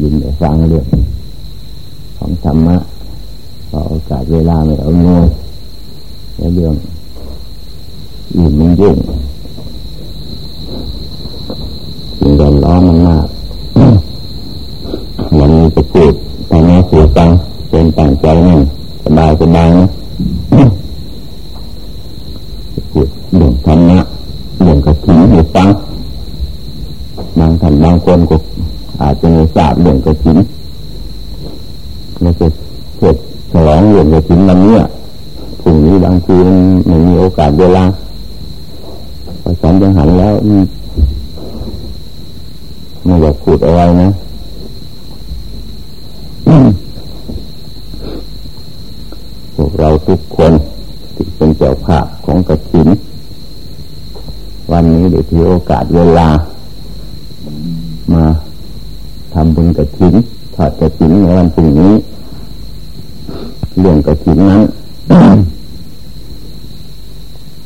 ยินได้ฟังเรื่องของธรรมะพอโอกาสเวลาไม่เอาโง่ในเรื่องอื่นมันยิ่งสิ่งแวดล้อมมันมากมันมีจะพูดแต่แม่สื่อฟังเป็นต่างใจนั่นสบายสบายนะ กสินำบุญกระถินถอดกระถินในวันพรุ่งนี้เรื่องกระถินนั้น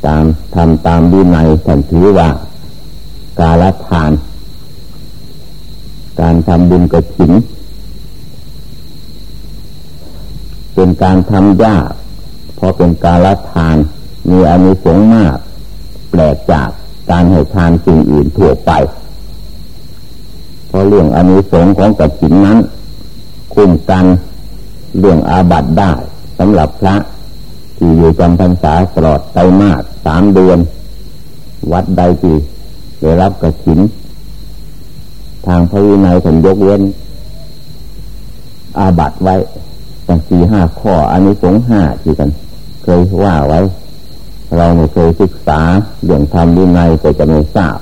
ตามทำตามวินัยท่านถือว่า การละทาน การทำบุญกระถินเป็นการทำยากเพราะเป็นการละทาน มีอานิสงส์มาก แปลกจากการให้ทานสิ่งอื่นทั่วไป เพราะเรื่องอนิสงส์ของกระถินนั้น คุ้มกันเรื่องอาบัติได้สำหรับพระ ที่อยู่จำพรรษาตลอดไตรมาสสามเดือน วัดใดที่ได้รับกระถิน ทางพระวินัยถึงยกเว้น อาบัตไว้ตั้งสี่ห้าข้ออันนี้สงห้าที่กัน เคยว่าไว้ เราไม่เคยศึกษาเรื่องธรรมวินัยก็จะไม่ทราบ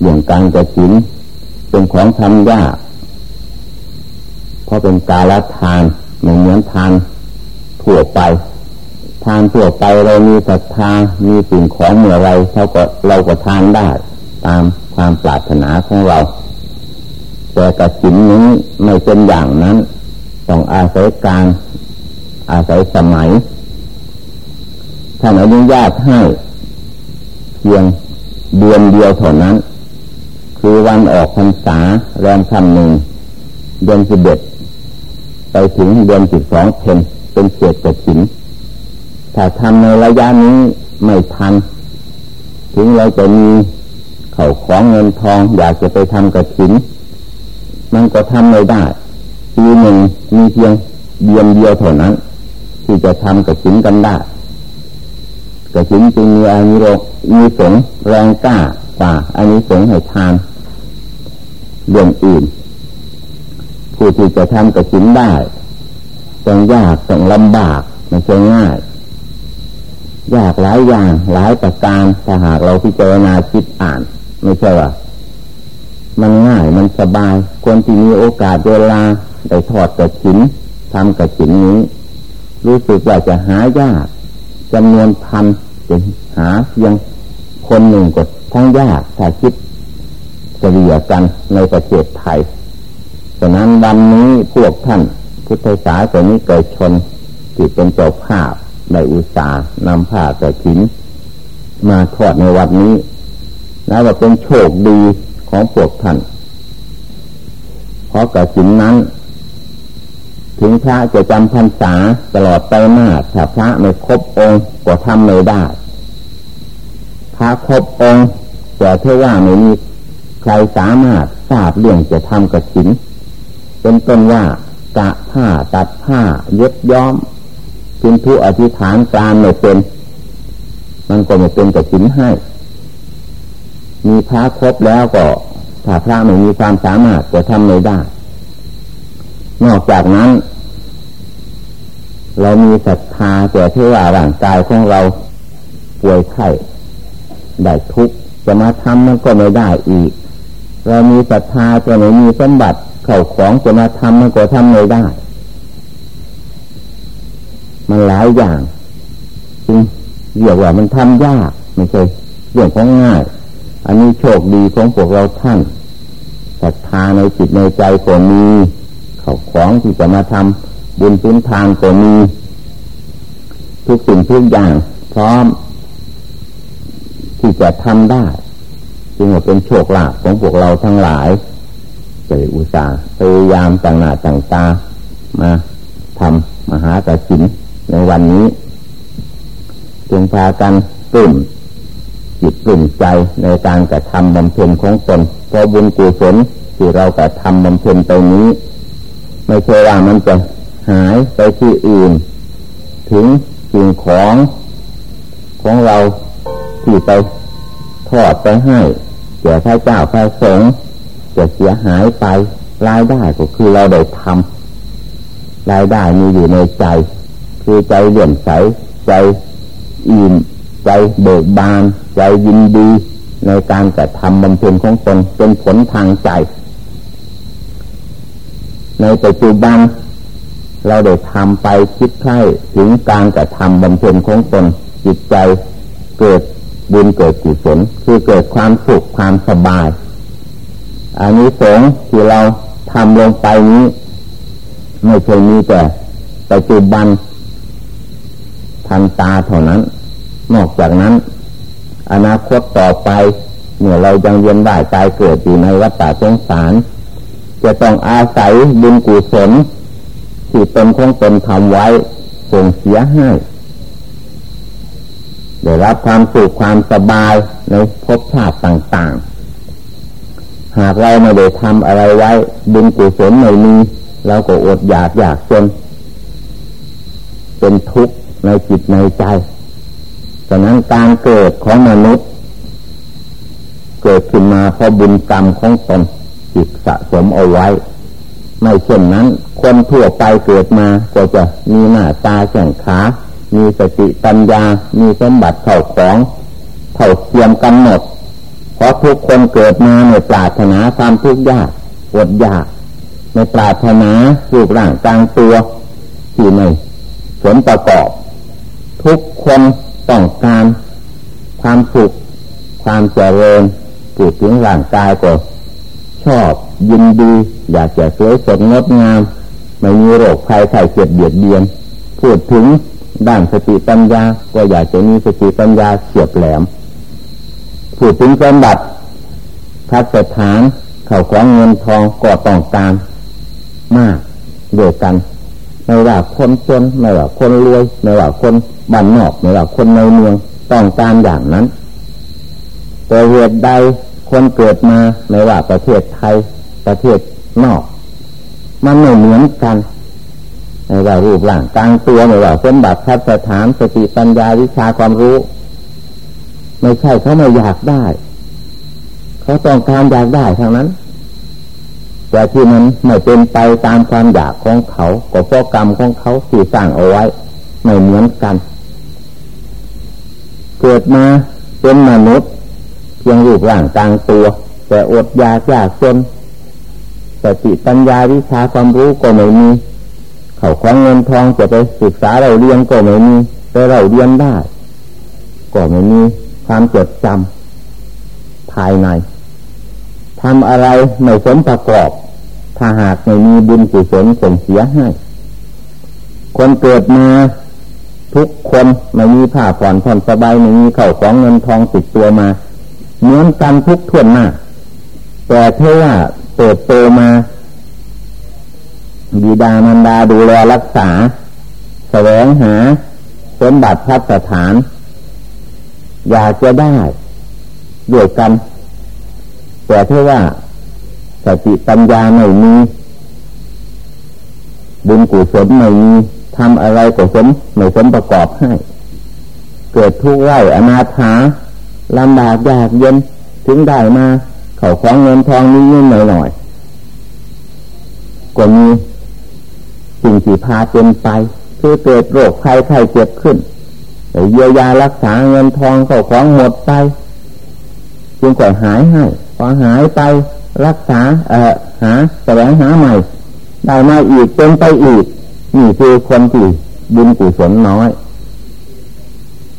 เรื่องการกระถินเป็นของทำยากเพราะเป็นกาลทานไม่เหมือนทานทั่วไปทานทั่วไปเรามีศรัทธามีสิ่งของเมื่อไรเราก็เราก็ทานได้ ตามความปรารถนาของเรา แต่กระสินนี้ไม่เป็นอย่างนั้น ต้องอาศัยการอาศัยสมัยท่านอนุญาตให้เพียงเดือนเดียวเท่านั้น คือวันออกพรรษาแรมคำหนึ่งเดือนสิบเอ็ดไปถึงเดือนสิบสองเพนเป็นเศษกระถินถ้าทำในระยะนี้ไม่ทัน ถึงเราจะมีเข่าของเงินทอง อยากจะไปทำกระถิน มันก็ทำไม่ได้ปีหนึ่งมีเพียงเดือนเดียวเท่านั้น ที่จะทำกระถินกันได้กระถินจึงมีอานิโรมีสงแรงกล้ากว่าอานิสงให้ทาน เรื่องอื่น ผู้ที่จะทำกระสินได้ต้องยากต้องลำบากไม่ใช่ง่าย ยากหลายอย่างหลายประการถ้าหากเราพิจารณาคิดอ่าน ไม่ใช่ว่ามันง่ายมันสบาย คนที่มีโอกาสเวลาได้ทอดกระสินทำกระสินนี้ รู้สึกว่าจะหายากจำนวนพันจะหาเพียงคนหนึ่งก็ทั้งยากถ้าคิด เฉลี่ยกันในประเทศไทยฉะนั้นวันนี้พวกท่านพุทธศาสนิกชนที่เป็นเจ้าภาพได้อุตสาห์นำผ้ากระถิน มาทอดในวันนี้นับว่าเป็นโชคดีของพวกท่าน เพราะกระถินนั้น ถึงพระจะจำพรรษาตลอดไปมาถ้าพระไม่ครบองค์ก็ทำไม่ได้ พระครบองค์แต่เท่าว่าไม่มี ครสามารถทราบเรื่องจะทำกระถิน เป็นต้นว่ากะผ้าตัดผ้าเย็บย้อมพินทุอธิษฐานการไม่เป็น มันก็ไม่เป็นกระถินให้ มีพระครบแล้วก็ถ้าพระไม่มีความสามารถจะทำไม่ได้ นอกจากนั้น เรามีศรัทธาแต่ที่ว่าร่างกายของเราป่วยไข้ได้ทุกข์จะมาทำมันก็ไม่ได้อีก เรามีศรัทธาแต่ไม่มีสมบัติเข่าของจะมาทำมันก็ทำไม่ได้ มันหลายอย่างจริงเรียกว่ามันทำยากไม่ใช่เรื่องของง่าย อันนี้โชคดีของพวกเราท่านศรัทธาในจิตในใจก็มีเข่าของที่จะมาทำบุญพื้นทางก็มี ทุกสิ่งทุกอย่างพร้อมที่จะทำได้ จึงว่าเป็นโชคลาภของพวกเราทั้งหลายใจอุตสาห์พยายามต่างหน้าต่างตามาทำมหากสินในวันนี้จึงพากันตื่นจิตตื่นใจในการกระทำบำเพ็ญของตนเพราะบุญกุศลที่เรากระทำบำเพ็ญตรงนี้ ไม่ใช่ว่ามันจะหายไปที่อื่น ถึงสิ่งของของเราที่ไปทอดไปให้ แก่พระเจ้าพระสงฆ์จะเสียหายไปรายได้ก็คือเราได้ทำรายได้มีอยู่ในใจ คือใจเลื่อนใสใจอิ่มใจเบิกบาน ใจยินดี ในการกระทำบำเพ็ญของตนเป็นผลทางใจ ในปัจจุบันเราได้ทำไปคิดใคร่ถึงการกระทำบำเพ็ญของตนจิตใจเกิด บุญเกิดกุศลคือเกิดความสุขความสบายอันนี้สงที่เราทำลงไปนี้ ไม่เคยมีแต่ปัจจุบันทันตาเท่านั้น นอกจากนั้น อนาคตต่อไปเมื่อเรายังเวียนว่ายตายเกิดอยู่ในวัฏสงสาร จะต้องอาศัยบุญกุศลที่ตนคงตนทำไว้ส่งเสียให้ ได้รับความสุขความสบายในภพชาติต่างๆ หากเราไม่ได้ทำอะไรไว้ บุญกุศลไม่มีเราก็อดอยากอยากจน เป็นทุกข์ในจิตในใจฉะนั้นการเกิดของมนุษย์ เกิดขึ้นมาเพราะบุญกรรมของตนจิตสะสมเอาไว้ ไม่เช่นนั้น คนทั่วไปเกิดมาก็จะมีหน้าตาแข่งขา มีสติปัญญา มีสมบัติเข่าของเข่าเทียมกันหมดเพราะทุกคนเกิดมาในปราถนาความทุกข์ยากอดยากในปราถนารูปร่างกลางตัวที่ไม่ผลประกอบ ทุกคนต้องการความสุขความเจริญปูดถึงร่างกายก็ชอบยินดี อยากจะสวยสดงดงาม ไม่มีโรคภัยไข้เจ็บเบียดเบียน พูดถึง ด้านสติปัญญา ก็อยากจะมีสติปัญญาเฉียบแหลมพูดถึงสมบัติพัฒฐานเข่าของเงินทองก็ต้องการมากเดียวกันไม่ว่าคนจนไม่ว่าคนรวยไม่ว่าคนบ้านนอกไม่ว่าคนในเมืองต้องการอย่างนั้น แต่เหตุใดคนเกิดมาไม่ว่าประเทศไทยประเทศนอก มันไม่เหมือนกัน ไม่ว่ารูปร่างกลางตัวไม่ว่าสมบัติทัศฐานสติปัญญาวิชาความรู้ ไม่ใช่เขาไม่อยากได้ เขาต้องการอยากได้ทางนั้น แต่ที่มันไม่เป็นไปตามความอยากของเขาก็เพราะกรรมของเขาที่สร้างเอาไว้ ไม่เหมือนกัน เกิดมาเป็นมนุษย์เพียงรูปร่างกลางตัว แต่อดอยากยากจนสติปัญญาวิชาความรู้ก็ไม่มี เขาของเงินทองจะไปศึกษาเราเรียนก็ไม่มีแต่เราเรียนได้ ก็ไม่มีความจดจำภายในทำอะไรไม่สมประกอบ ถ้าหากไม่มีบุญกุศลส่งเสียให้ คนเกิดมาทุกคนไม่มีผ้าผ่อนผ่อนสบายไม่มีเข่าของเงินทองติดตัวมาเหมือนกันทุกทวนหน้าแต่เท่ว่าเติบโตมา บิดามันดาดูแลรักษา แสวงหาสมบัติพัฒฐาน อยากจะได้ด้วยกัน แต่เท่าว่าสติปัญญาไม่มี บุญกุศลไม่มีทำอะไรก็สมไม่สมประกอบให้ เกิดทุกข์ไร่อนาถาลำบากยากเย็นถึงได้มา เขาของเงินทองนี้นิดหน่อยหน่อยก็มี สิ่งที่พาเป็นไป คือเกิดโรคภัยไข้เจ็บขึ้นเยียวยารักษาเงินทองเข้าของหมดไปจึงก่อยหายให้พอหายไปรักษาเอ่อหาแสวงหาใหม่ได้มาอีกเป็นไปอีกนี่คือคนที่บุญกุศลน้อย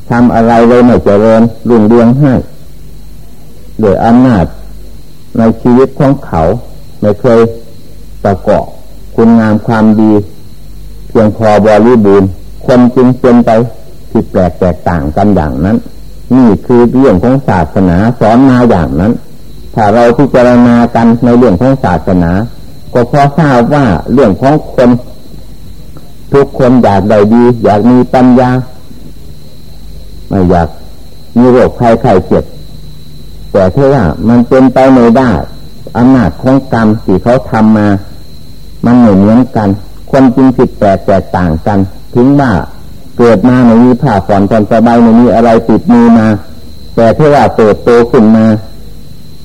ทำอะไรเลยไม่เจริญรุ่งเรืองให้โดยอำนาจในชีวิตของเขา ไม่เคยประกอบ คุณงามความดี เพียงพอบริบูรณ์คนจึงเป็นไปที่แปลกแตกต่างกันอย่างนั้น นี่คือเรื่องของศาสนาสอนมาอย่างนั้นถ้ถ้าเราพิจารณากันในเรื่องของศาสนา ก็พอทราบว่าเรื่องของคน ทุกคนอยากได้ดี อยากมีปัญญาไม่อยากมีโรคภัยไข้เจ็บแต่เท่าว่ามันเป็นไปไม่ได้อำนาจของกรรมที่เขาทำมา มันไม่เหมือนกัน คนจริงผิดแปลกแตกต่างกันถึงว่าเกิดมาไม่มีผ้าผ่อนผ่อนสบายไม่มีอะไรติดมือมา แต่เท่ว่าเติบโตขึ้นมา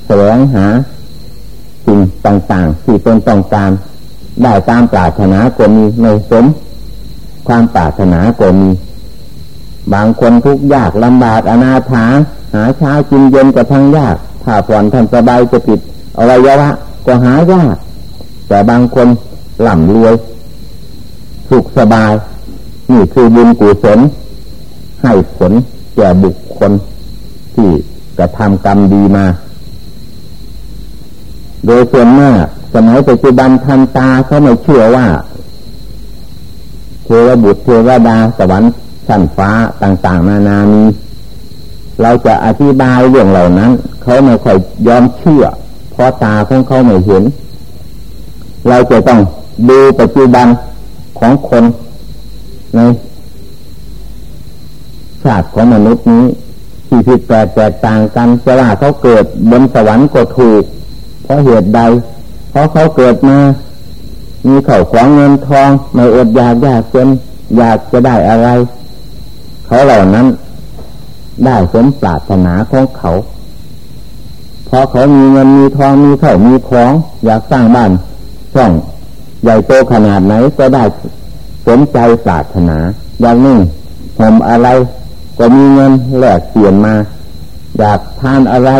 แสวงหาสิ่งต่างๆ ที่ตนต้องการได้ตามปรารถนาก็มีไม่สม ความปรารถนาก็มี บางคนทุกข์ยากลำบากอนาถาหาเช้ากินเย็นก็ทั้งยาก ถ้าผ่อนทำสบายจะติดอวัยวะก็หายาก แต่บางคนหล่ำรวย สุขสบาย นี่คือบุญกุศลให้ผลแก่บุคคล ที่กระทำกรรมดีมา โดยส่วนมากสมัยปัจจุบันทันตาเขาไม่เชื่อว่าเทวบุตรเทวดาสวรรค์ชั้นฟ้าต่าง ๆ นานามีเราจะอธิบายเรื่องเหล่านั้น เขาไม่ค่อยยอมเชื่อ เพราะตาของเขาไม่เห็น เราจะต้องดูปัจจุบันของคนในชาติของมนุษย์นี้ที่ผิดแปลกแตกต่างกันจะว่าเขาเกิดบนสวรรค์ก็ถูก เพราะเหตุใด เพราะเขาเกิดมา มีเข่าของเงินทองไม่อดอยากยากจนอยากจะได้อะไร เขาเหล่านั้น ได้สมปรารถนาของเขาพอเขามีเงินมีทองมีเข่ามีของ อยากสร้างบ้าน ช่องใหญ่โตขนาดไหนก็ได้สมใจปรารถนาอย่างนี้ผมอะไรก็มีเงินแลกเปลี่ยนมา อยากทานอะไร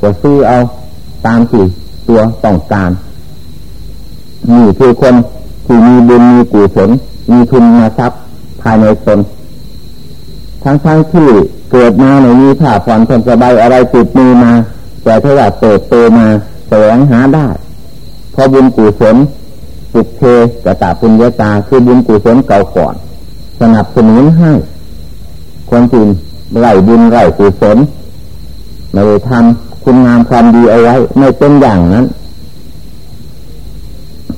ก็ซื้อเอาตามที่ตัวต้องการนี่คือคนที่มีบุญมีกุศลมีทุนมาทรัพย์ภายในตนทั้งทั้งที่เกิดมาในมีผ้าผ่อนสบายอะไรติดมือมา แต่ถ้าอยากเติบโตมาแสวงหาได้ พราะบุญกุศลปุกเทกตาปุญญาตาคือบุญกุศลเก่าก่อน สนับสนุนให้คนจีนไร่บุญไร่กุศลไม่ได้ทำคุณงามความดีเอาไว้ ไม่เป็นอย่างนั้น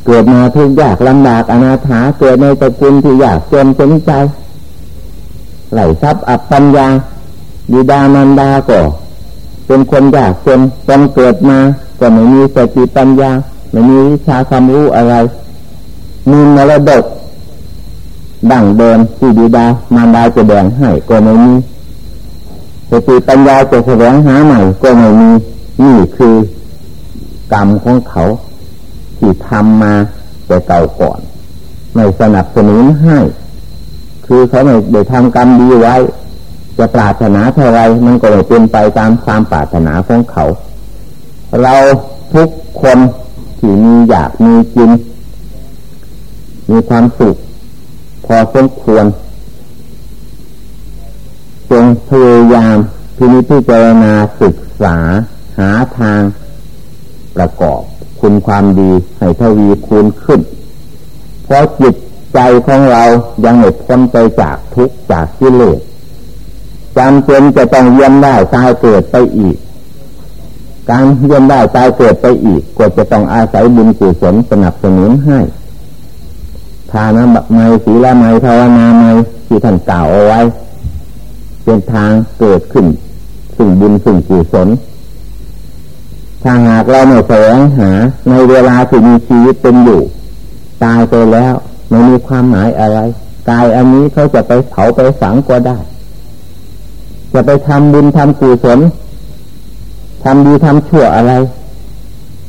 เกิดมาทุกยากลำบากอนาถาเกิดในตระกูลที่ยากจนเป็นใจไหลทรัพย์อับปัญญาบิดามันดาก็เป็นคนยากจนจนเกิดมาก็ไม่มีสติปัญญา ไม่มีวิชาความรู้อะไร มีมรดกดั่งเดินที่บิดามารดาจะแบ่งให้ก็ไม่มีสติปัญญาจะแสวงหาใหม่ก็ไม่มีนี่คือกรรมของเขา ที่ทำมาแต่เก่าก่อน ไม่สนับสนุนให้ คือเขาไม่ได้ทำกรรมดีไว้ จะปรารถนาเท่าไรมันก็ไม่เป็นไปตามความปรารถนาของเขา เราทุกคน ที่มีอยากมีกิน มีความสุข พอสมควรจงพยายามพินิจพิจารณาศึกษา หาทาง ประกอบคุณความดีให้ทวีคูณขึ้น เพราะจิตใจของเรายังไม่พ้นไปจากทุกข์จากกิเลสจำเป็นจะต้องเยียนได้ตายเกิดไปอีก การเยียนได้ตายเกิดไปอีกก็จะต้องอาศัยบุญกุศลสนับสนุนให้ทานะไมศีละไมภาวนาไมที่ท่านกล่าวเอาไว้ เป็นทางเกิดขึ้นสิ่งบุญสิ่งกุศลถ้าหากเราไม่แสวงหาในเวลาที่มีชีวิตเป็นอยู่ ตายไปแล้วไม่มีความหมายอะไรกายอันนี้เขาจะไปเผาไปฝังก็ได้ จะไปทำบุญทำกุศล ทำดีทำชั่วอะไร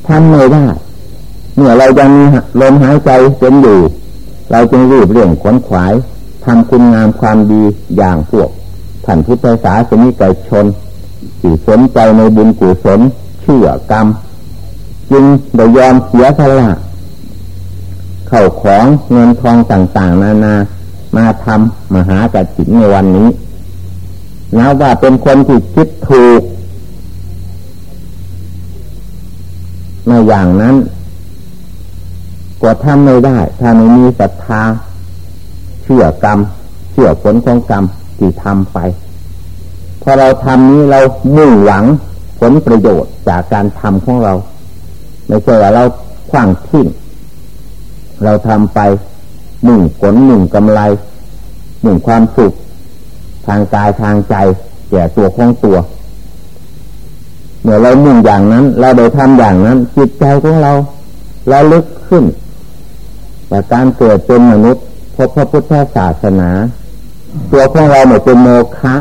ทำไม่ได้เมื่อเรายังมีลมหายใจเป็นอยู่ เราจึงรีบเร่งขวนขวายทำคุณงามความดีอย่างพวกท่านพุทธศาสนิกชนที่สนใจในบุญกุศลเชื่อกรรม จึงได้ยอมเสียสละเข้าของเงินทองต่างๆ นานามาทำมหากรถินในวันนี้นับว่าเป็นคนที่คิดถูก ในอย่างนั้นก็ทำไม่ได้ ถ้าไม่มีศรัทธาเชื่อกรรม เชื่อผลของกรรมที่ทำไปพอเราทำนี้เรามุ่งหวังผลประโยชน์จากการทำของเรา ไม่ใช่ว่าเราขว้างทิ้งเราทำไปหนึ่งผลหนึ่งกำไรหนึ่งความสุข ทางกายทางใจแก่ตัวของตัว มื่อเราหนึ่งอย่างนั้น เราได้ทำอย่างนั้น จิตใจของเราเราลึกขึ้นจากการเกิดเป็นมนุษย์พบพระพุทธศาสนา ตัวของเราเหมือนเป็นโมฆะ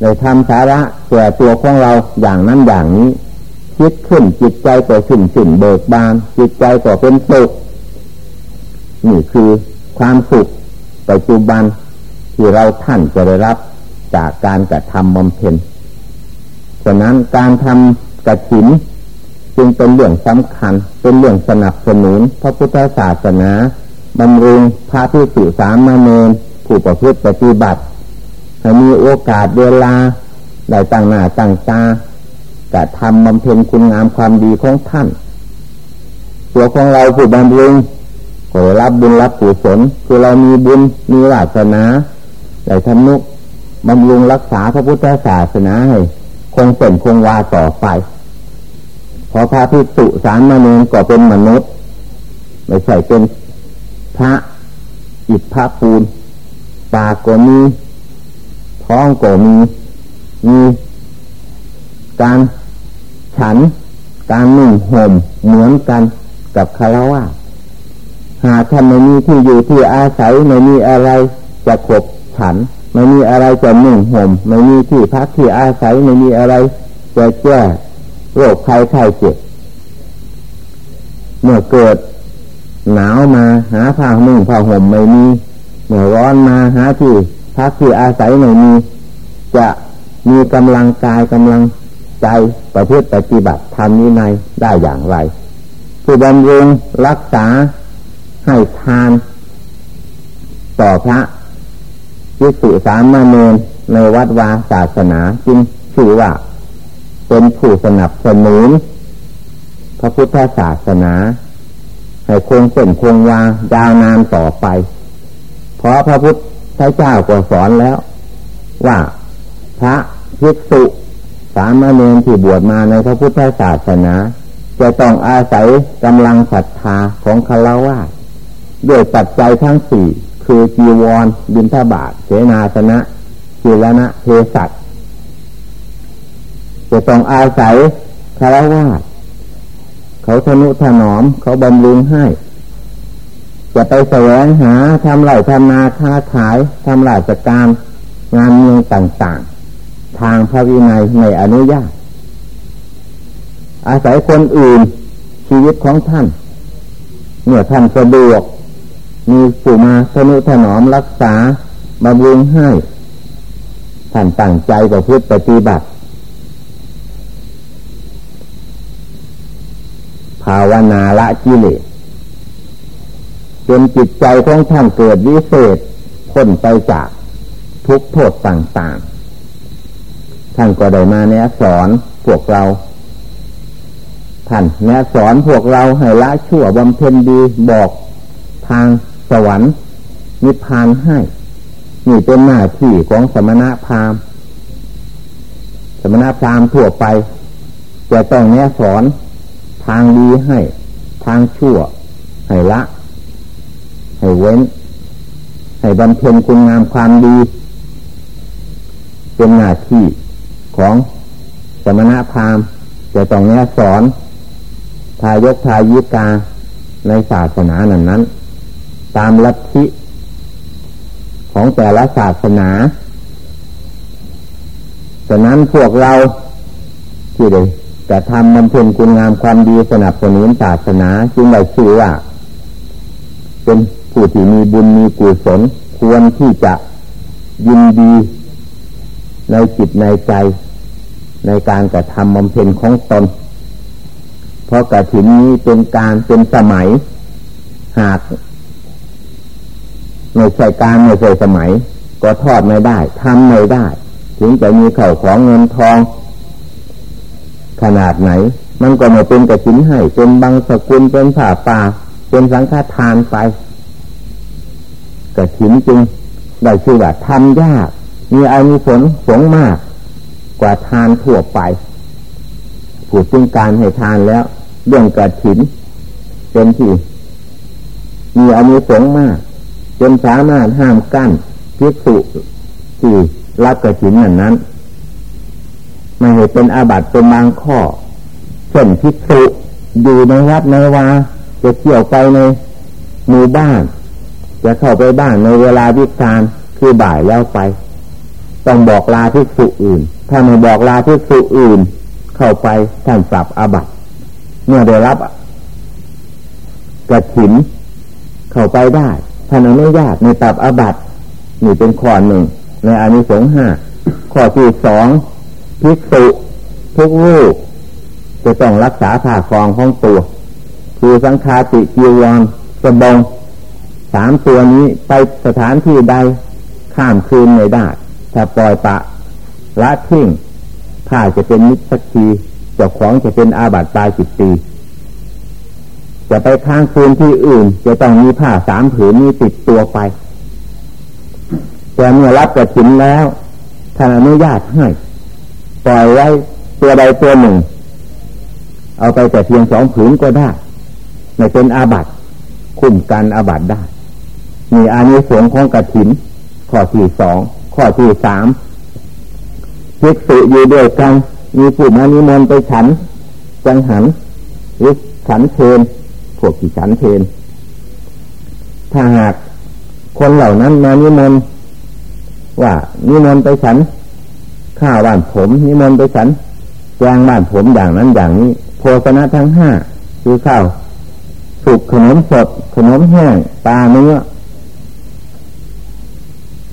ได้ทำสาระแก่ตัวของเราอย่างนั้นอย่างนี้คิดขึ้นจิตใจก็ขึ้นขึ้นเบิกบาน จิตใจก็เป็นสุขนี่คือความสุขปัจจุบันที่เราท่านจะได้รับจากการกระทำบำเพ็ญ ฉะนั้นการทำกระถินจึงเป็นเรื่องสำคัญ เป็นเรื่องสนับสนุน พระพุทธศาสนาบำรุงพระพิสุสามเณรผู้ประพฤติปฏิบัติให้มีโอกาสเวลาได้ตั้งหน้าตั้งตากระทำบำเพ็ญคุณงามความดีของท่าน ตัวของเราผู้บำรุงขอรับบุญรับกุศลคือเรามีบุญมีวาสนาได้ทำนุบำรุงรักษาพระพุทธศาสนาให้ คงเป็นคงวาต่อไปพอพระพิสุสารมาเนรก็เป็นมนุษย์ ไม่ใช่เป็นพระอิฐพระปูนตาก็มีท้องก็มี มีการฉัน การนุ่งห่มเหมือนกันกับคารวะหากท่านไม่มีที่อยู่ที่อาศัยไม่มีอะไรจะขบฉัน ไม่มีอะไรจะนุ่งห่มไม่มีที่พักที่อาศัยไม่มีอะไรจะแก้โรคภัยไข้เจ็บเมื่อเกิดหนาวมาหาผ้านุ่งผ้าห่มไม่มีเมื่อร้อนมาหาที่พักที่อาศัยไม่มี จะมีกำลังกายกำลังใจประพฤติปฏิบัติทำนี้ในได้อย่างไร ผู้บำรุงรักษาให้ทาน ต่อพระ ยิสุสามมาเนนในวัดวาศาสนาจึงชื่อว่า เป็นผู้สนับสนุนพระพุทธศาสนา ให้คงเส้นคงวายาวนานต่อไป เพราะพระพุทธเจ้าก็สอนแล้ว ว่าพระภิกษุสามเณรที่บวชมาในพระพุทธศาสนา จะต้องอาศัยกำลังศรัทธาของคารวะด้วยปัจจัยทั้งสี่ คือจีวร บินทบาทเสนาสนะจิรณะเทสัตจะต้องอาศัยคารวะเขาทนุถนอม เขาบำรุงให้ จะไปแสวงหาทำไรทำนาค้าขายทำราชการงานเมืองต่าง ๆ ทางพระวินัยในอนุญาต อาศัยคนอื่นชีวิตของท่าน เมื่อท่านสะดวก มีผู้มาทนุถนอมรักษาบำรุงให้ท่านตั้งใจกับพุทธปฏิบัติ ภาวนาละกิเลสจนจิตใจของท่านเกิดวิเศษพ้นไปจากทุกโทษต่างๆ ท่านก็ได้มาแนะสอนพวกเรา ท่านแนะสอนพวกเราให้ละชั่วบำเพ็ญดีบอกทาง วรรค์นิพพานให้นี่เป็นหน้าที่ของสมณะพราหมณ์สมณะพราหมณ์ทั่วไปจะต้องแนะสอนทางดีให้ ทางชั่ว ให้ละ ให้เว้น ให้บำเพ็ญคุณงามความดี เป็นหน้าที่ของสมณะพราหมณ์จะต้องแนะสอน ทายกทายิกาในศาสนานั้นนั้น ตามลัทธิของแต่ละศาสนาฉะนั้นพวกเราที่ได้จะทำบำเพ็ญคุณงามความดีสนับสนุนศาสนาจึงได้ชื่อว่า เป็นผู้ที่มีบุญมีกุศลควรที่จะยินดีในจิตในใจ ในการกระทำบำเพ็ญของตน เพราะกระถินนี้เป็นการเป็นสมัย หาก ไม่ใช่การไม่ใช่สมัย ก็ทอดไม่ได้ทำไม่ได้ ถึงจะมีเข่าของเงินทอง ขนาดไหน มันก็ไม่เป็นกระชินให้เป็นบางสกุลเป็นผ่าป่าเป็นสังฆทานไปกระชินจึงได้ชื่อว่าทำยาก มีอานิสงส์สงมาก กว่าทานทั่วไปผู้จึงการให้ทานแล้ว เรื่องกระถินเป็นที่มีอานิสงส์มาก จนสามารถห้ามกั้นพิสุที่รับกระถินนั้นนั้นไม่ให้เป็นอาบัติเป็นบางข้อเช่นพิสุอยู่ในวัดในวาจะเที่ยวไปในหมู่บ้าน จะเข้าไปบ้านในเวลาวิการคือบ่ายแล้วไป ต้องบอกลาพิสุอื่น ถ้าไม่บอกลาพิสุอื่น เข้าไปท่านปรับอาบัติเมื่อได้รับกระถินเข้าไปได้ ท่านอนุญาตในปับอาบัตนี่เป็นข้อหนึ่ง ในอานิสงส์ห้าข้อที่สองพิสุทุกรูปจะต้องรักษาผ่าคลองของตัว คือสังฆาติจีวรสบงสามตัวนี้ไปสถานที่ใดข้ามคืนไม่ได้ ถ้าปล่อยปะละทิ้งผ้าจะเป็นมิตรสักทีเจ้าของจะเป็นอาบัติตายจิตตี จะไปค้างคืนที่อื่น จะต้องมีผ้าสามผืนนี้ติดตัวไป แต่เมื่อรับกระถินแล้วท่านอนุญาตให้ปล่อยไว้ตัวใดตัวหนึ่ง เอาไปแต่เพียงสองผืนก็ได้ไม่เป็นอาบัติคุ้มกันอาบัติได้ มีอานิสงส์ของกระถิน ข้อที่สองข้อที่สามภิกษุอยู่ด้วยกัน มีผู้มานิมนต์ไปฉัน จังหันหรือฉันเพน วกที่ฉันเพนถ้าหากคนเหล่านั้นมานิมนต์ว่านิมนต์ไปฉันข้าวบ้านผม นิมนต์ไปฉันแกงบ้านผมอย่างนั้นอย่างนี้ โภชนะทั้งห้าคือข้าวสุกขนมสด ขนมแห้งปลาเนื้อ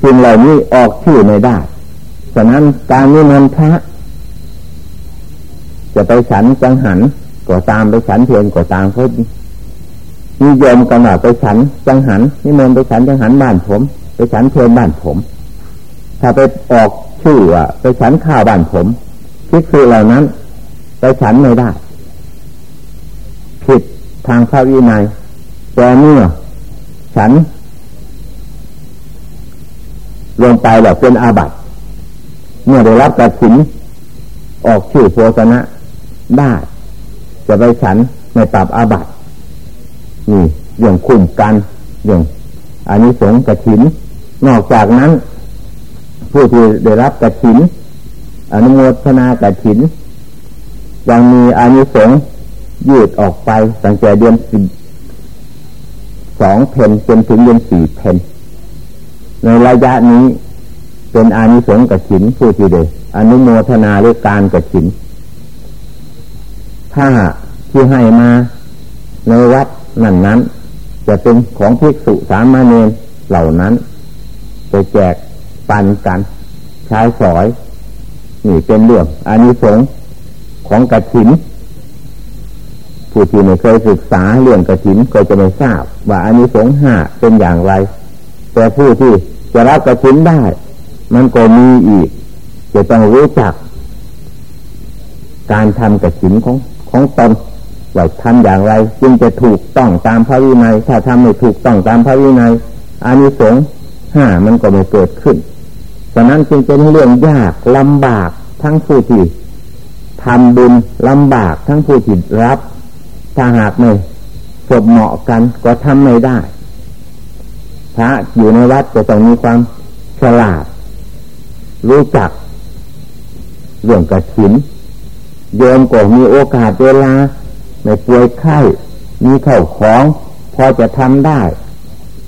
สิ่งเหล่านี้ออกชื่อไม่ได้ฉะนั้นการนิมนต์พระจะไปฉันจังหันก็ตามไปฉันเพียงก็ตามเขา นิยมกันว่าไปฉันจังหันนิมนต์ไปฉันจังหันบ้านผม ไปฉันเพลินบ้านผม ถ้าไปออกชื่อว่าไปฉันข้าวบ้านผมคิดคือเหล่านั้น ไปฉันไม่ได้ ผิดทางพระวินัยแต่เมื่อฉันลงไปแบบเป็นอาบัติเมื่อได้รับกระถินออกชื่อโภชนะได้ จะไปฉันไม่ปรับอาบัติ นี่อย่างคุ้มกันอย่างอันนี้สงกระถิน นอกจากนั้น ผู้ที่ได้รับกระถิน อนุโมทนากระถิน ยังมีอานิสงส์ยืดออกไปตั้งแต่เดือนสิบสองเพนจนถึงเดือนสี่เพนในระยะนี้เป็นอานิสงส์กระถินผู้ที่เดอนุโมทนาด้วยการกระถิน ถ้าที่ให้มาในวัด นั้นนั้น จะเป็นของภิกษุสามเณรเหล่านั้นไปแจกปันกันใช้สอย นี่เป็นเรื่องอานิสงส์ของกระถิน ผู้ที่ไม่เคยศึกษาเรื่องกระถินก็จะไม่ทราบ ว่าอานิสงส์ห้าเป็นอย่างไร แต่ผู้ที่จะรับกระถินได้ มันก็มีอีก จะต้องรู้จัก การทำกระถินของของตน ว่าทำอย่างไรจึงจะถูกต้องตามพระวินัยถ้าทำไม่ถูกต้องตามพระวินัยอานิสงส์ห้ามันก็ไม่เกิดขึ้นฉะนั้นจึงเป็นเรื่องยากลำบากทั้งผู้ที่ทำบุญลำบากทั้งผู้ที่รับ ถ้าหากไม่สบเหมาะกันก็ทำไม่ได้ พระอยู่ในวัดจะต้องมีความฉลาด รู้จัก เรื่องกระถินโยมก็มีโอกาสเวลา ไม่ป่วยไข้มีเข้าของพอจะทำได้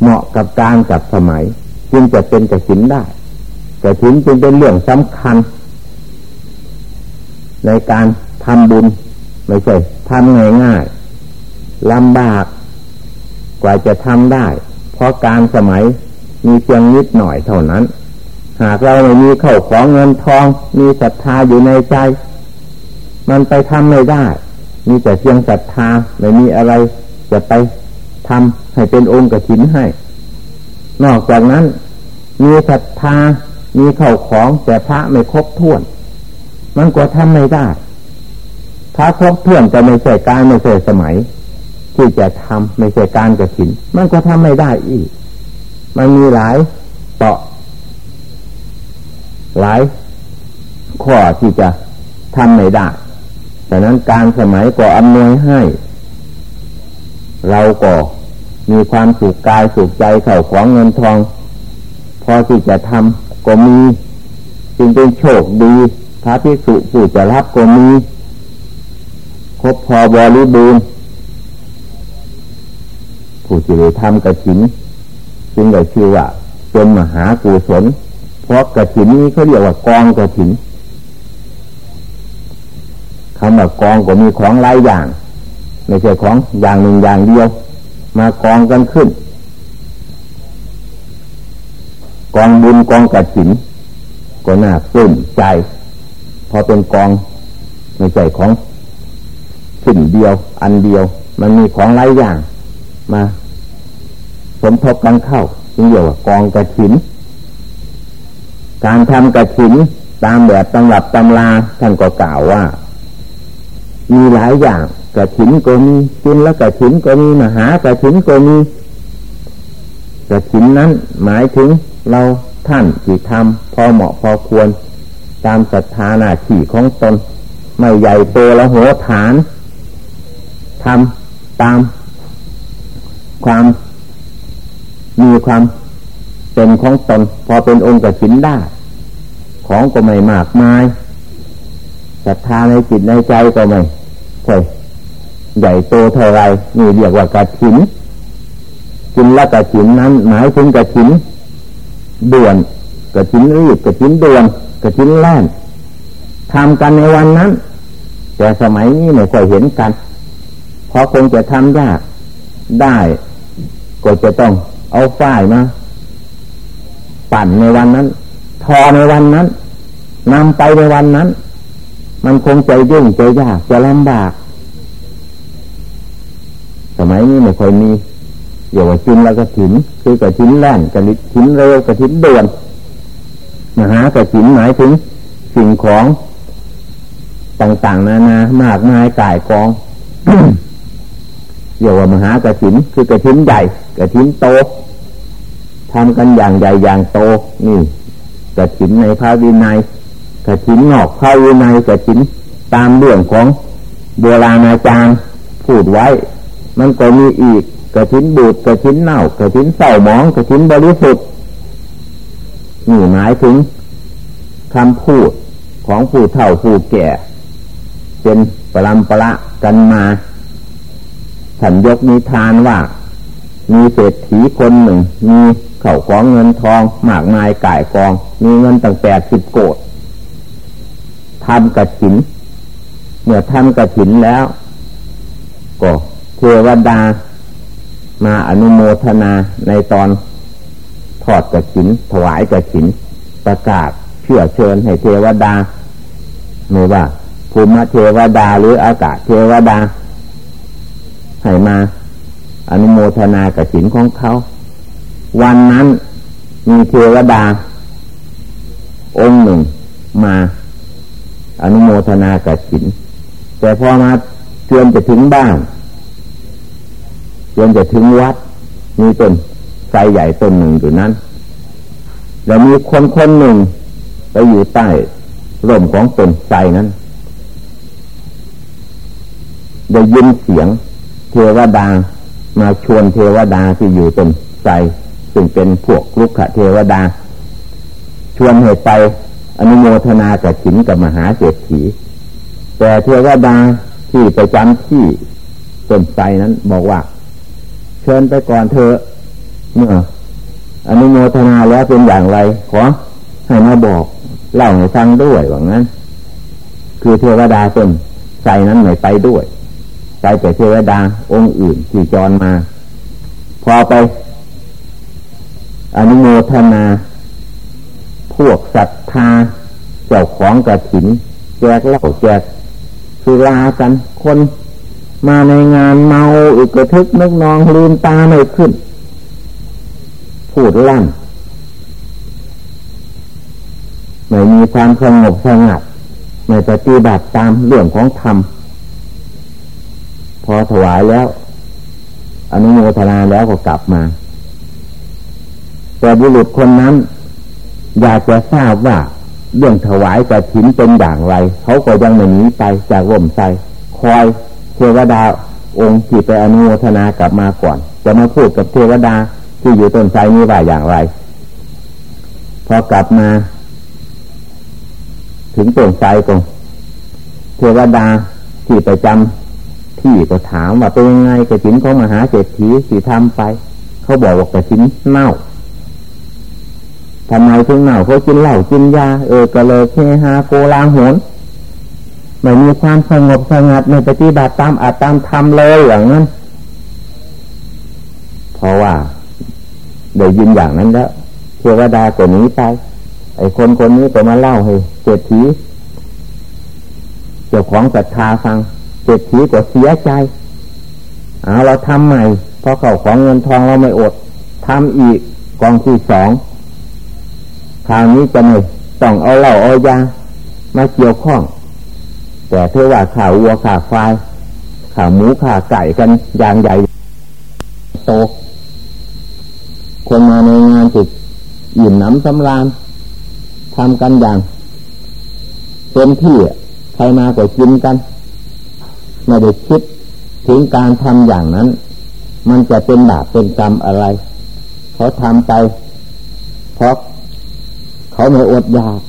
เหมาะกับการกับสมัย จึงจะเป็นกระถินได้กระถินจึงเป็นเรื่องสำคัญ ในการทำบุญไม่ใช่ทำง่ายๆลำบากกว่าจะทำได้ เพราะการสมัยมีเพียงนิดหน่อยเท่านั้น หากเราไม่มีเข้าของเงินทอง มีศรัทธาอยู่ในใจ มันไปทำไม่ได้ มีแต่เพียงศรัทธาไม่มีอะไรจะไปทำให้เป็นองค์กระถินให้ นอกจากนั้น มีศรัทธามีเข้าของแต่พระไม่ครบถ้วน มันก็ทำไม่ได้ถ้าครบถ้วนจะไม่ใช่การไม่ใช่สมัย ที่จะทำไม่ใช่การกระถิน มันก็ทำไม่ได้อีก มันมีหลายเต่อหลายข้อที่จะทำไม่ได้ แต่นั้นการสมัยก็อำนวยให้ เราก็มีความสุขกายสุขใจเข่าของเงินทอง พอที่จะทำก็มีจึงเป็นโชคดีพระภิกษุผู้จะรับก็มีครบพอบริบูรณ์ผู้ที่ได้ทำกระถินจึงได้ชื่อว่าเป็นมหากุศลเพราะกระถินนี้เขาเรียกว่ากองกระถิน คำว่ากองก็มีของหลายอย่าง ไม่ใช่ของอย่างหนึ่งอย่างเดียว มากองกันขึ้น กองบุญกองกระถินก็น่าปลื้มใจพอเป็นกองไม่ใช่ของสิ่งเดียว อันเดียว มันมีของหลายอย่างมา สมทบกันเข้าจึงเรียกว่ากองกระถิน การทำกระถินตามแบบตำรับตำราท่านก็กล่าวว่า มีหลายอย่างกระถินก็มีจินแล้วกระถินก็มีมหากระถินก็มีกระถินนั้นหมายถึงเราท่านที่ทำพอเหมาะพอควร ตามศรัทธาหน้าที่ของตน ไม่ใหญ่โตและหัวฐานทำตามความมีความเป็นของตน พอเป็นองค์กสินได้ ของก็ไม่มากมายศรัทธาในจิตในใจก็ไม่ ใช่ใหญ่โตเท่าไรนี่เรียกว่ากระถินกินละกระถินนั้นหมายถึงกระถินด่วนกระถินรีบกระถินด่วนกระถินแล่นทำกันในวันนั้น แต่สมัยนี้ไม่ค่อยเห็นกัน เพราะคงจะทำยากได้ก็จะต้องเอาฝ้ายมาปั่นในวันนั้น ทอในวันนั้นนำไปในวันนั้น มันคงใจยุ่งใจยากจะลำบาก สมัยนี้ไม่ค่อยมีเดี๋ยวกินแล้วก็ถิน คือกระถินแล่นกระถินเร็วกระถินด่วนมหากระถินหมายถึงสิ่งของต่างๆนานามากมายกายกองเรียกว่ามหากระถินคือกระถินใหญ่กระถินโตทำกันอย่างใหญ่อย่างโตนี่กระถินในพระวินัย กระถินนอกพระวินัยกระถินตามเรื่องของโบราณอาจารย์พูดไว้ มันก็มีอีกกระถินบูดกระถินเน่ากระถินเศร้าหมองกระถินบริสุทธิ์นี่หมายถึงคำพูดของผู้เฒ่าผู้แก่ เป็นปรำประกันมาฉันยกนิทานว่า มีเศรษฐีคนหนึ่ง มีเข่าของเงินทองหมากมายก่ายกอง มีเงินตั้งแปดสิบโกด ทำกระถิน เมื่อทำกระถินแล้ว ก็เทวดามาอนุโมทนาในตอนทอดกระถิน ถวายกระถิน ประกาศเชื่อเชิญให้เทวดาไม่ว่าภูมิเทวดาหรืออากาศเทวดา ให้มา อนุโมทนากระถินของเขา วันนั้นมีเทวดา องค์หนึ่งมา อนุโมทนากระถิน แต่พอมาเชื่อมจะถึงบ้านเชื่อมจะถึงวัด มีต้นไทรใหญ่ต้นหนึ่งอยู่นั้น แล้วมีคนคนหนึ่งไปอยู่ใต้ร่มของต้นไทรนั้นได้ยินเสียง เทวดามาชวนเทวดาที่อยู่ตนใจซึ่งเป็นพวกลุกขะเทวดา ชวนให้ไป อนุโมทนากับฉินกับมหาเศรษฐี แต่เทวดาที่ไปจำที่ตนใจนั้นบอกว่า เชิญไปก่อนเธอเมื่ออนุโมทนาแล้วเป็นอย่างไร ขอให้มาบอกเล่าให้ฟังด้วยว่างั้น คือเทวดาตนใจนั้นไม่ไปด้วยไปแต่เทวดาองค์อื่นที่จรมา พอไปอนุโมทนา พวกศรัทธาเจ้าของกระถิน แจกเหล้าแจกสุรากันคนมาในงานเมาอึกระทึกนึกนองลืมตาไม่ขึ้น พูดลั่นไม่มีความสงบสงัดไม่ปฏิบัติตามเรื่องของธรรม พอถวายแล้วอนุโมทนาแล้วก็กลับมา แต่บุรุษคนนั้น อยากจะทราบว่า เรื่องถวายกระถินเป็นอย่างไร เขาก็ยังไม่หนีไปจากร่มไทรคอยเทวดาองค์ที่ไปอนุโมทนากลับมาก่อน จะมาพูดกับเทวดาที่อยู่ต้นไทรนี้ว่าอย่างไร พอกลับมา ถึงต้นไทรตรงเทวดาที่ไปจำที่ก็ถามว่าเป็นยังไงกระถินของมหาเศรษฐีที่ทำไป เขาบอกว่ากระถินเน่า ทำไมถึงเน่าเขากินเหล้ากินยาเออกระเลยเฮฮาโกลาหนไม่มีความสงบสงัดในปฏิบัติตามอาตามทำเลยอย่างนั้น เพราะว่าได้ยินอย่างนั้นแล้วเทวดาก็หนีไปไอ้คนคนนี้ก็มาเล่าให้เศรษฐีเจ้าของศรัทธาฟังเศรษฐีก็เสียใจเอาเราทำใหม่เพราะเขาของเงินทองเราไม่อดทำอีกกองที่สอง คราวนี้จะไม่ต้องเอาเหล้าเอายามาเกี่ยวข้อง แต่เธอว่าข่าววัวข่าควายข่าหมูข่าไก่กันอย่างใหญ่โต คนมาในงานจิตอิ่มน้ำสำราญทำกันอย่างเต็มที่ใครมาก็กินกันไม่ได้คิดถึงการทำอย่างนั้น มันจะเป็นบาปเป็นกรรมอะไรเขาทำไปเพราะ เขาไม่อดอยาก